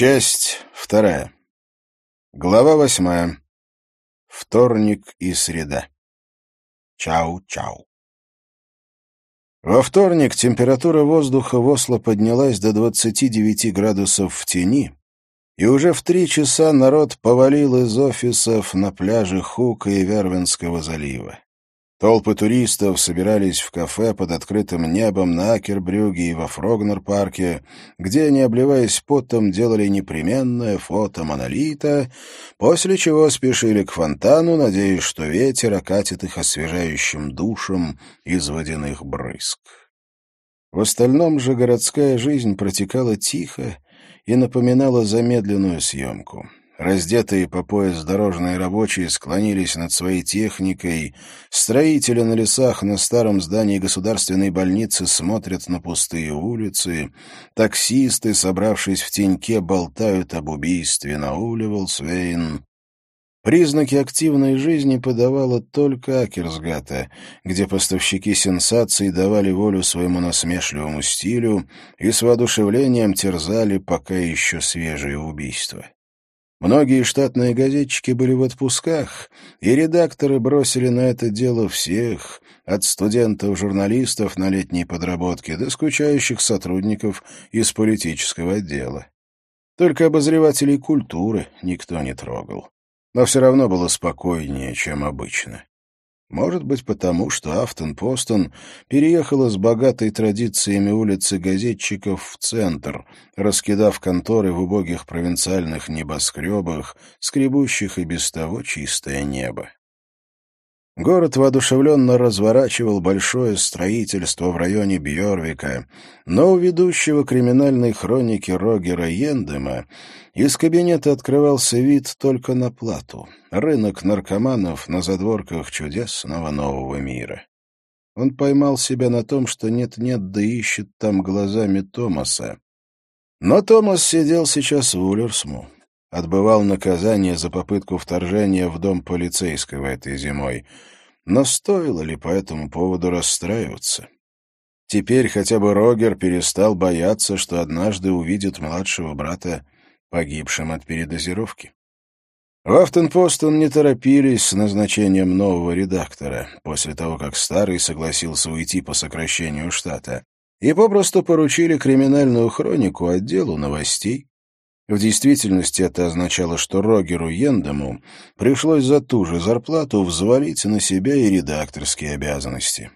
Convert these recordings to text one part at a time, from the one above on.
Часть вторая. Глава восьмая. Вторник и среда. Чау-чау. Во вторник температура воздуха в Осло поднялась до 29 градусов в тени, и уже в три часа народ повалил из офисов на пляже Хука и Вервенского залива. Толпы туристов собирались в кафе под открытым небом на Акербрюге и во Фрогнер-парке, где они, обливаясь потом, делали непременное фото монолита, после чего спешили к фонтану, надеясь, что ветер окатит их освежающим душем из водяных брызг. В остальном же городская жизнь протекала тихо и напоминала замедленную съемку. Раздетые по пояс дорожные рабочие склонились над своей техникой. Строители на лесах на старом здании государственной больницы смотрят на пустые улицы. Таксисты, собравшись в теньке, болтают об убийстве на Уливолсвейн. Признаки активной жизни подавала только Акерсгата, где поставщики сенсаций давали волю своему насмешливому стилю и с воодушевлением терзали пока еще свежие убийства. Многие штатные газетчики были в отпусках, и редакторы бросили на это дело всех, от студентов-журналистов на летней подработке до скучающих сотрудников из политического отдела. Только обозревателей культуры никто не трогал. Но все равно было спокойнее, чем обычно. Может быть, потому что Афтон-Постон переехала с богатой традициями улицы газетчиков в центр, раскидав конторы в убогих провинциальных небоскребах, скребущих и без того чистое небо. Город воодушевленно разворачивал большое строительство в районе Бьорвика, но у ведущего криминальной хроники Рогера Йендема из кабинета открывался вид только на плату. Рынок наркоманов на задворках чудесного нового мира. Он поймал себя на том, что нет-нет, да ищет там глазами Томаса. Но Томас сидел сейчас в Улерсму, отбывал наказание за попытку вторжения в дом полицейского этой зимой. Но стоило ли по этому поводу расстраиваться? Теперь хотя бы Рогер перестал бояться, что однажды увидит младшего брата погибшим от передозировки. В Афтенпостон не торопились с назначением нового редактора после того, как старый согласился уйти по сокращению штата, и попросту поручили криминальную хронику отделу новостей, в действительности это означало, что Рогеру Йендему пришлось за ту же зарплату взвалить на себя и редакторские обязанности.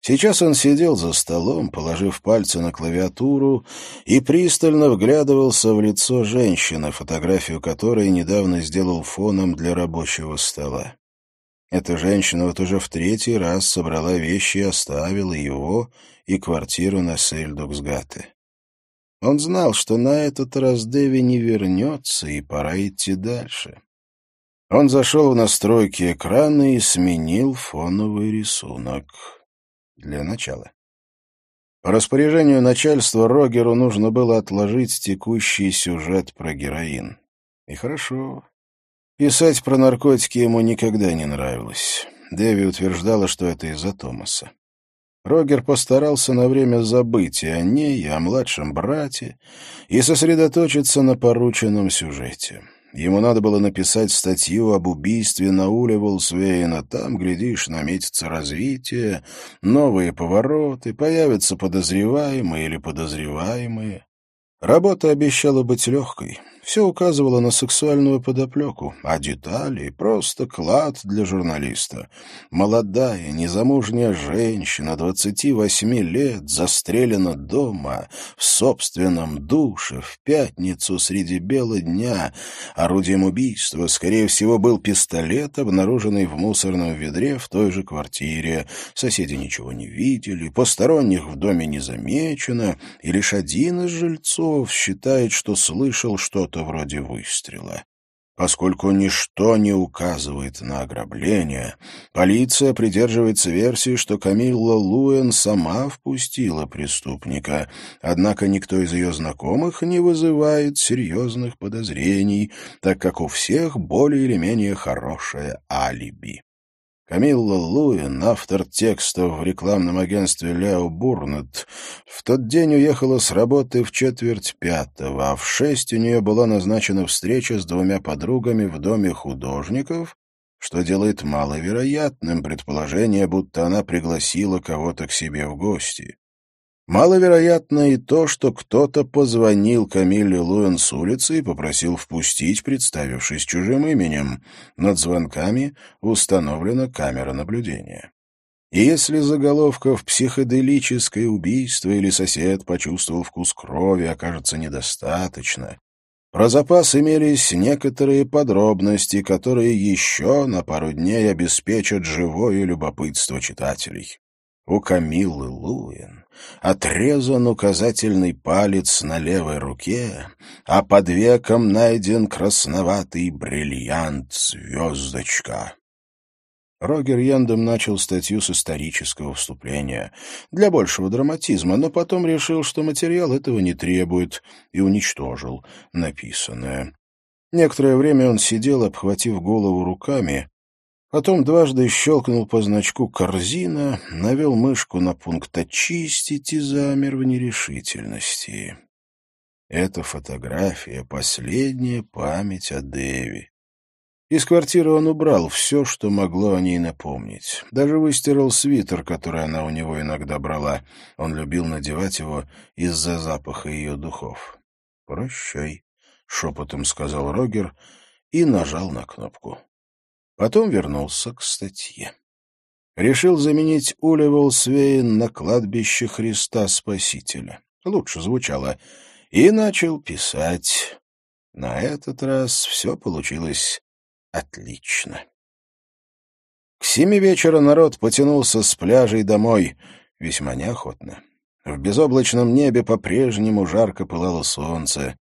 Сейчас он сидел за столом, положив пальцы на клавиатуру, и пристально вглядывался в лицо женщины, фотографию которой недавно сделал фоном для рабочего стола. Эта женщина вот уже в третий раз собрала вещи и оставила его и квартиру на Сельдуксгате. Он знал, что на этот раз Дэви не вернется, и пора идти дальше. Он зашел в настройки экрана и сменил фоновый рисунок. Для начала. По распоряжению начальства Рогеру нужно было отложить текущий сюжет про героин. И хорошо. Писать про наркотики ему никогда не нравилось. Дэви утверждала, что это из-за Томаса. Рогер постарался на время забыть и о ней, и о младшем брате, и сосредоточиться на порученном сюжете. Ему надо было написать статью об убийстве на Уле Волсвейна. Там, глядишь, наметится развитие, новые повороты, появятся подозреваемые или подозреваемые. Работа обещала быть легкой. Все указывало на сексуальную подоплеку, а детали — просто клад для журналиста. Молодая, незамужняя женщина, 28 лет, застрелена дома, в собственном душе, в пятницу среди бела дня. Орудием убийства, скорее всего, был пистолет, обнаруженный в мусорном ведре в той же квартире. Соседи ничего не видели, посторонних в доме не замечено, и лишь один из жильцов считает, что слышал что-то что-то вроде выстрела. Поскольку ничто не указывает на ограбление, полиция придерживается версии, что Камилла Луэн сама впустила преступника, однако никто из ее знакомых не вызывает серьезных подозрений, так как у всех более или менее хорошее алиби. Камилла Луин, автор текстов в рекламном агентстве Лео Бурнет, тот день уехала с работы в четверть пятого, а в шесть у нее была назначена встреча с двумя подругами в доме художников, что делает маловероятным предположение, будто она пригласила кого-то к себе в гости. Маловероятно и то, что кто-то позвонил Камилле Луэн с улицы и попросил впустить, представившись чужим именем. Над звонками установлена камера наблюдения. Если заголовков «психоделическое убийство» или «сосед почувствовал вкус крови» окажется недостаточно, про запас имелись некоторые подробности, которые еще на пару дней обеспечат живое любопытство читателей. У Камиллы Луин отрезан указательный палец на левой руке, а под веком найден красноватый бриллиант-звездочка. Рогер Яндом начал статью с исторического вступления для большего драматизма, но потом решил, что материал этого не требует, и уничтожил написанное. Некоторое время он сидел, обхватив голову руками, Потом дважды щелкнул по значку «Корзина», навел мышку на пункт «Очистить» и замер в нерешительности. Эта фотография — последняя память о Дэви. Из квартиры он убрал все, что могло о ней напомнить. Даже выстирал свитер, который она у него иногда брала. Он любил надевать его из-за запаха ее духов. «Прощай», — шепотом сказал Рогер и нажал на кнопку. Потом вернулся к статье. Решил заменить Уливал Свейн на кладбище Христа Спасителя. Лучше звучало. И начал писать. На этот раз все получилось отлично. К семи вечера народ потянулся с пляжей домой, весьма неохотно. В безоблачном небе по-прежнему жарко пылало солнце.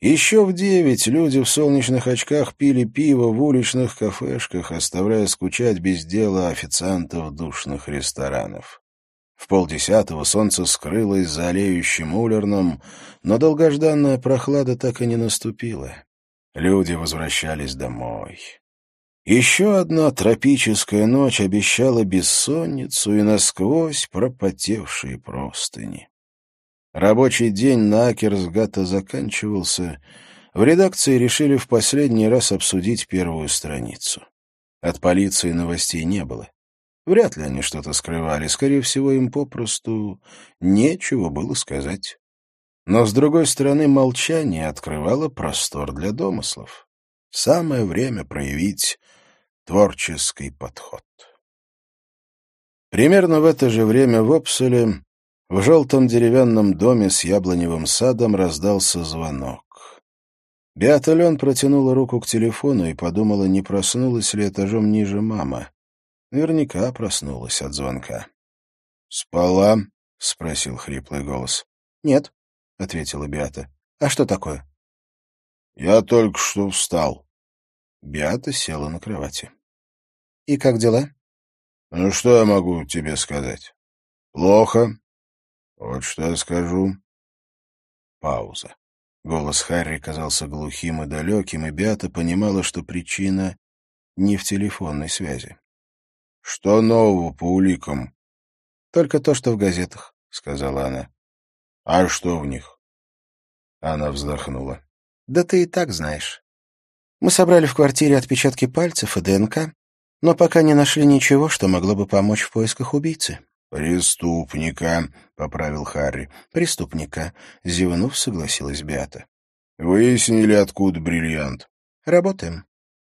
Еще в девять люди в солнечных очках пили пиво в уличных кафешках, оставляя скучать без дела официантов душных ресторанов. В полдесятого солнце скрылось за олеющим улерном, но долгожданная прохлада так и не наступила. Люди возвращались домой. Еще одна тропическая ночь обещала бессонницу и насквозь пропотевшие простыни. Рабочий день на Акерсгата заканчивался. В редакции решили в последний раз обсудить первую страницу. От полиции новостей не было. Вряд ли они что-то скрывали. Скорее всего, им попросту нечего было сказать. Но, с другой стороны, молчание открывало простор для домыслов. Самое время проявить творческий подход. Примерно в это же время в Опселе в желтом деревянном доме с яблоневым садом раздался звонок. Беата Лен протянула руку к телефону и подумала, не проснулась ли этажом ниже мама. Наверняка проснулась от звонка. «Спала?» — спросил хриплый голос. «Нет», — ответила Беата. «А что такое?» «Я только что встал». Беата села на кровати. «И как дела?» «Ну, что я могу тебе сказать?» «Плохо. Вот что я скажу. Пауза. Голос Харри казался глухим и далеким, и Беата понимала, что причина не в телефонной связи. — Что нового по уликам? — Только то, что в газетах, — сказала она. — А что в них? Она вздохнула. — Да ты и так знаешь. Мы собрали в квартире отпечатки пальцев и ДНК, но пока не нашли ничего, что могло бы помочь в поисках убийцы. «Преступника», — поправил Харри. «Преступника», — зевнув, согласилась Беата. «Выяснили, откуда бриллиант?» «Работаем.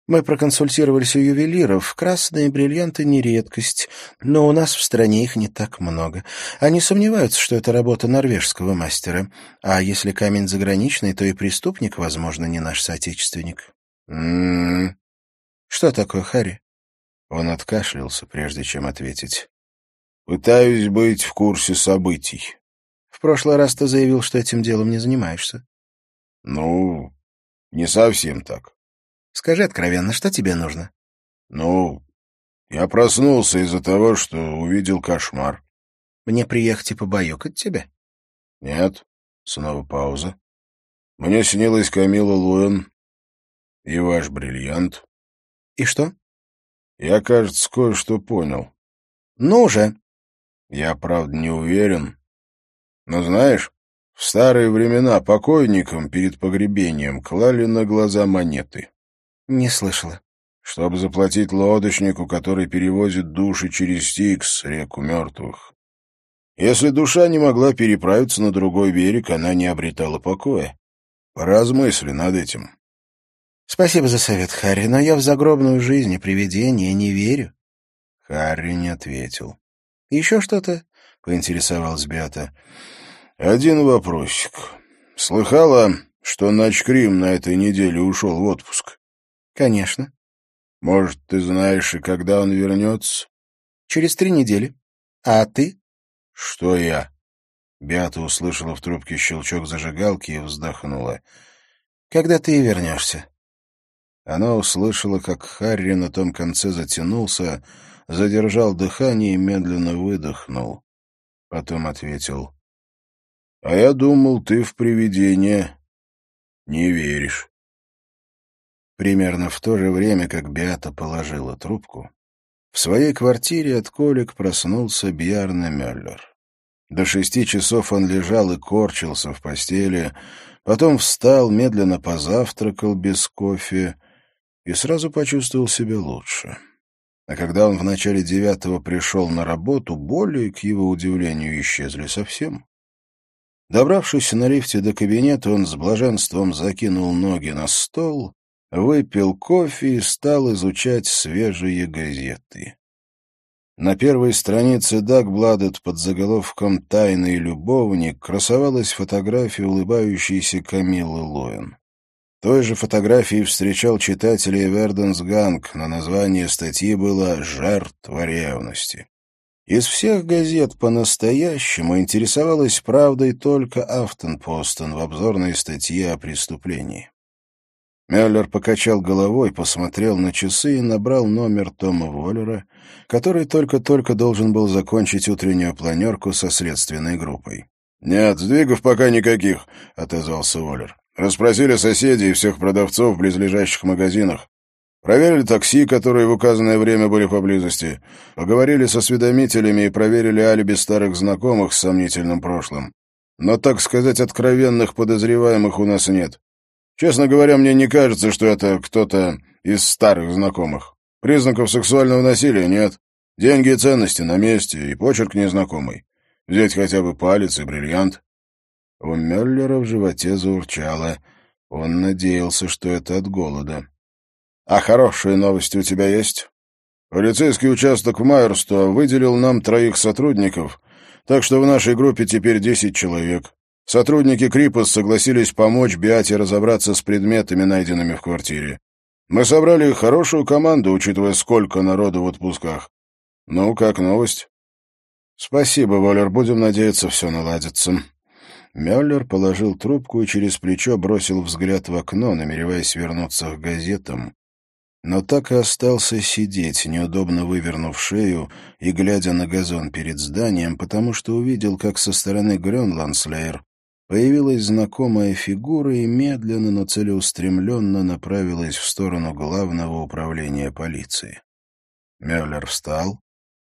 Мы проконсультировались у ювелиров. Красные бриллианты — не редкость, но у нас в стране их не так много. Они сомневаются, что это работа норвежского мастера. А если камень заграничный, то и преступник, возможно, не наш соотечественник». «М-м-м». «Что такое, Харри?» Он откашлялся, прежде чем ответить. Пытаюсь быть в курсе событий. В прошлый раз ты заявил, что этим делом не занимаешься. Ну, не совсем так. Скажи откровенно, что тебе нужно? Ну, я проснулся из-за того, что увидел кошмар. Мне приехать и побаюкать тебя? Нет. Снова пауза. Мне снилась Камила Луэн и ваш бриллиант. И что? Я, кажется, кое-что понял. Ну же. Я, правда, не уверен. Но знаешь, в старые времена покойникам перед погребением клали на глаза монеты. Не слышала. Чтобы заплатить лодочнику, который перевозит души через Стикс, реку мертвых. Если душа не могла переправиться на другой берег, она не обретала покоя. Поразмысли над этим. Спасибо за совет, Харри, но я в загробную жизнь и привидения не верю. Харри не ответил. Еще что-то? Поинтересовалась Беата. Один вопросик. Слыхала, что Начкрим на этой неделе ушел в отпуск? Конечно. Может, ты знаешь, и когда он вернется? Через три недели. А ты? Что я? Беата услышала в трубке щелчок зажигалки и вздохнула. Когда ты вернешься? Она услышала, как Харри на том конце затянулся, задержал дыхание и медленно выдохнул. Потом ответил. — А я думал, ты в привидение не веришь. Примерно в то же время, как Беата положила трубку, в своей квартире от колик проснулся Бьярна Мюллер. До шести часов он лежал и корчился в постели, потом встал, медленно позавтракал без кофе и сразу почувствовал себя лучше. А когда он в начале девятого пришел на работу, боли, к его удивлению, исчезли совсем. Добравшись на лифте до кабинета, он с блаженством закинул ноги на стол, выпил кофе и стал изучать свежие газеты. На первой странице Дагбладет под заголовком «Тайный любовник» красовалась фотография улыбающейся Камиллы Лоэн. Той же фотографии встречал читателей Верденс Ганг, но название статьи было «Жертва ревности». Из всех газет по-настоящему интересовалась правдой только Афтенпостен в обзорной статье о преступлении. Мюллер покачал головой, посмотрел на часы и набрал номер Тома Воллера, который только-только должен был закончить утреннюю планерку со следственной группой. «Нет, сдвигов пока никаких», — отозвался Воллер. «Расспросили соседей и всех продавцов в близлежащих магазинах. Проверили такси, которые в указанное время были поблизости. Поговорили со осведомителями и проверили алиби старых знакомых с сомнительным прошлым. Но, так сказать, откровенных подозреваемых у нас нет. Честно говоря, мне не кажется, что это кто-то из старых знакомых. Признаков сексуального насилия нет. Деньги и ценности на месте, и почерк незнакомый. Взять хотя бы палец и бриллиант. У Меллера в животе заурчало. Он надеялся, что это от голода. — А хорошие новости у тебя есть? Полицейский участок в Майерсто выделил нам троих сотрудников, так что в нашей группе теперь десять человек. Сотрудники Крипос согласились помочь Биате разобраться с предметами, найденными в квартире. Мы собрали хорошую команду, учитывая, сколько народу в отпусках. Ну, как новость? Спасибо, Воллер. Будем надеяться, все наладится. Мюллер положил трубку и через плечо бросил взгляд в окно, намереваясь вернуться к газетам. Но так и остался сидеть, неудобно вывернув шею и глядя на газон перед зданием, потому что увидел, как со стороны Грёнландслейер Появилась знакомая фигура и медленно, но целеустремленно направилась в сторону главного управления полиции. Мюллер встал,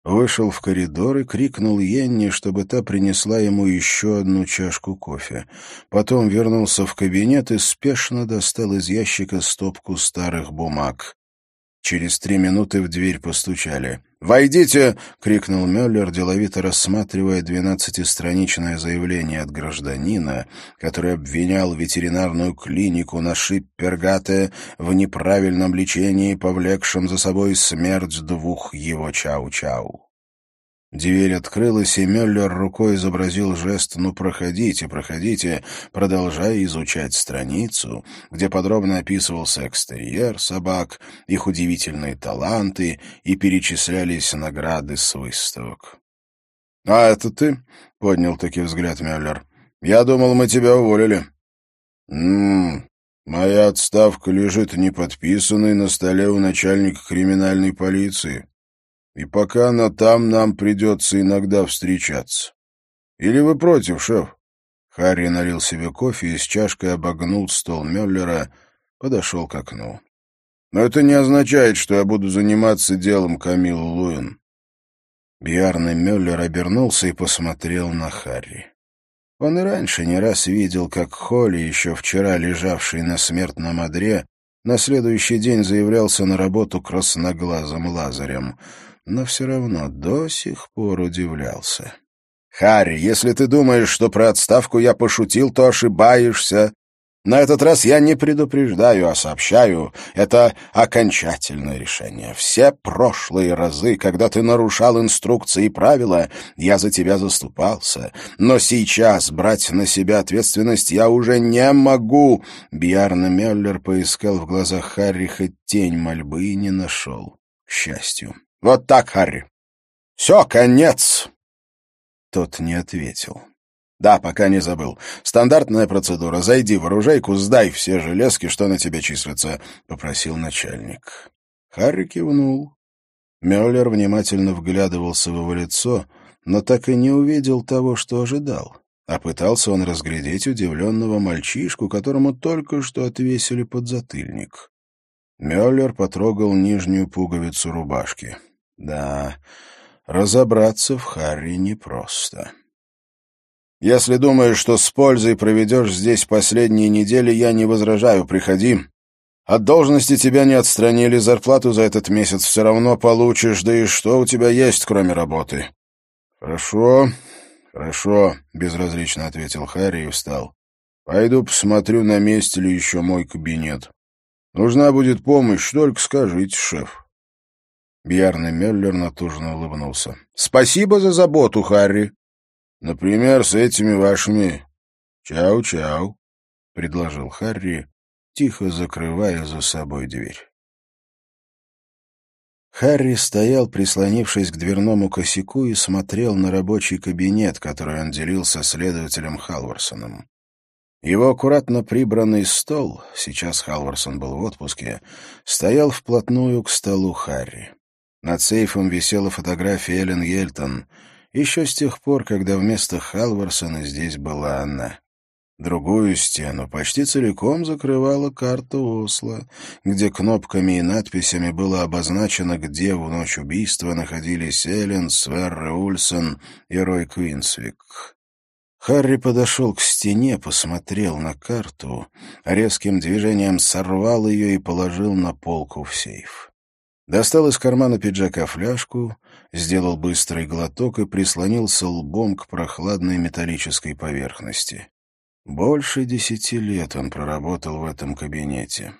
вышел в коридор и крикнул Йенни, чтобы та принесла ему еще одну чашку кофе. Потом вернулся в кабинет и спешно достал из ящика стопку старых бумаг. Через три минуты в дверь постучали. «Войдите!» — крикнул Мюллер, деловито рассматривая двенадцатистраничное заявление от гражданина, который обвинял ветеринарную клинику на Шиппергате в неправильном лечении, повлекшем за собой смерть двух его чау-чау. Дверь открылась, и Мюллер рукой изобразил жест «Ну, проходите, проходите», продолжая изучать страницу, где подробно описывался экстерьер собак, их удивительные таланты и перечислялись награды с выставок. «А это ты?» — поднял таки взгляд Мюллер. «Я думал, мы тебя уволили». «М-м, моя отставка лежит неподписанной на столе у начальника криминальной полиции». И пока она там, нам придется иногда встречаться. Или вы против, шеф?» Харри налил себе кофе и с чашкой обогнул стол Мюллера, подошел к окну. Но это не означает, что я буду заниматься делом Камилы Луин. Бьярный Мюллер обернулся и посмотрел на Харри. Он и раньше не раз видел, как Холли, еще вчера лежавший на смертном одре, на следующий день заявлялся на работу красноглазым Лазарем, но все равно до сих пор удивлялся. «Харри, если ты думаешь, что про отставку я пошутил, то ошибаешься. На этот раз я не предупреждаю, а сообщаю. Это окончательное решение. Все прошлые разы, когда ты нарушал инструкции и правила, я за тебя заступался. Но сейчас брать на себя ответственность я уже не могу. Бьярна Меллер поискал в глазах Харри хоть тень мольбы и не нашел. К счастью. Вот так, Харри. Все, конец. Тот не ответил. «Да, пока не забыл. Стандартная процедура. Зайди в оружейку, сдай все железки, что на тебе числятся», — попросил начальник. Харри кивнул. Мюллер внимательно вглядывался в его лицо, но так и не увидел того, что ожидал. А пытался он разглядеть удивленного мальчишку, которому только что отвесили подзатыльник. Мюллер потрогал нижнюю пуговицу рубашки. Да, разобраться в Харри непросто. Если думаешь, что с пользой проведешь здесь последние недели, я не возражаю, приходи. От должности тебя не отстранили, зарплату за этот месяц все равно получишь, да и что у тебя есть, кроме работы?» «Хорошо, хорошо», — безразлично ответил Харри и встал. «Пойду посмотрю, на месте ли еще мой кабинет. Нужна будет помощь, только скажите, шеф». Бьярный Меллер натужно улыбнулся. «Спасибо за заботу, Харри. Например, с этими вашими «Чау-чау», — предложил Харри, тихо закрывая за собой дверь. Харри стоял, прислонившись к дверному косяку, и смотрел на рабочий кабинет, который он делил со следователем Халварсоном. Его аккуратно прибранный стол, сейчас Халварсон был в отпуске, стоял вплотную к столу Харри. Над сейфом висела фотография Эллен Ельтон — еще с тех пор, когда вместо Халварсона здесь была она. Другую стену почти целиком закрывала карта Осло, где кнопками и надписями было обозначено, где в ночь убийства находились Эллен, Сверре Ульсон и Рой Квинсвик. Харри подошел к стене, посмотрел на карту, резким движением сорвал ее и положил на полку в сейф. Достал из кармана пиджака фляжку, сделал быстрый глоток и прислонился лбом к прохладной металлической поверхности. Больше десяти лет он проработал в этом кабинете.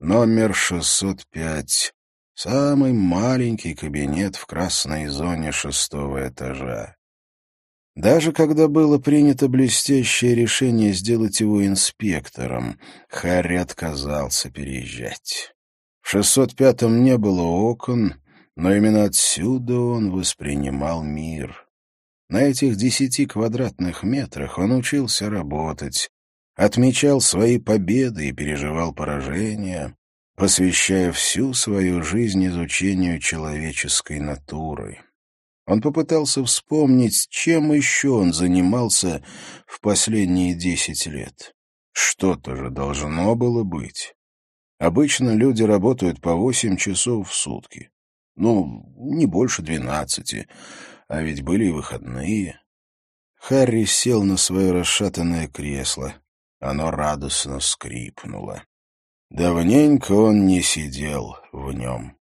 Номер 605. Самый маленький кабинет в красной зоне шестого этажа. Даже когда было принято блестящее решение сделать его инспектором, Харри отказался переезжать. В 605-м не было окон, но именно отсюда он воспринимал мир. На этих десяти квадратных метрах он учился работать, отмечал свои победы и переживал поражения, посвящая всю свою жизнь изучению человеческой натуры. Он попытался вспомнить, чем еще он занимался в последние десять лет. Что-то же должно было быть. Обычно люди работают по восемь часов в сутки. Ну, не больше двенадцати. А ведь были и выходные. Харри сел на свое расшатанное кресло. Оно радостно скрипнуло. Давненько он не сидел в нем.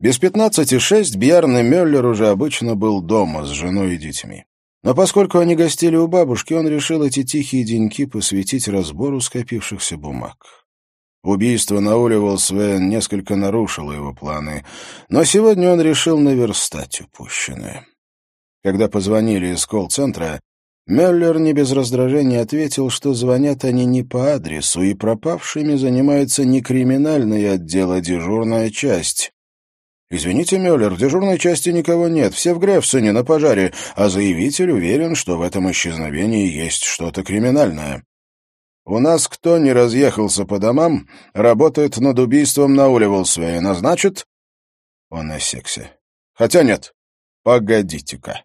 Без пятнадцати шесть Бьярн Мюллер уже обычно был дома с женой и детьми. Но поскольку они гостили у бабушки, он решил эти тихие деньки посвятить разбору скопившихся бумаг. Убийство на Уливал-Свен несколько нарушило его планы, но сегодня он решил наверстать упущенное. Когда позвонили из колл-центра, Мюллер не без раздражения ответил, что звонят они не по адресу, и пропавшими занимается не криминальный отдел, а дежурная часть. «Извините, Мюллер, в дежурной части никого нет, все в Грефсоне на пожаре, а заявитель уверен, что в этом исчезновении есть что-то криминальное». У нас кто не разъехался по домам, работает над убийством на Уливолсвейна, значит...» Он осекся. «Хотя нет, погодите-ка».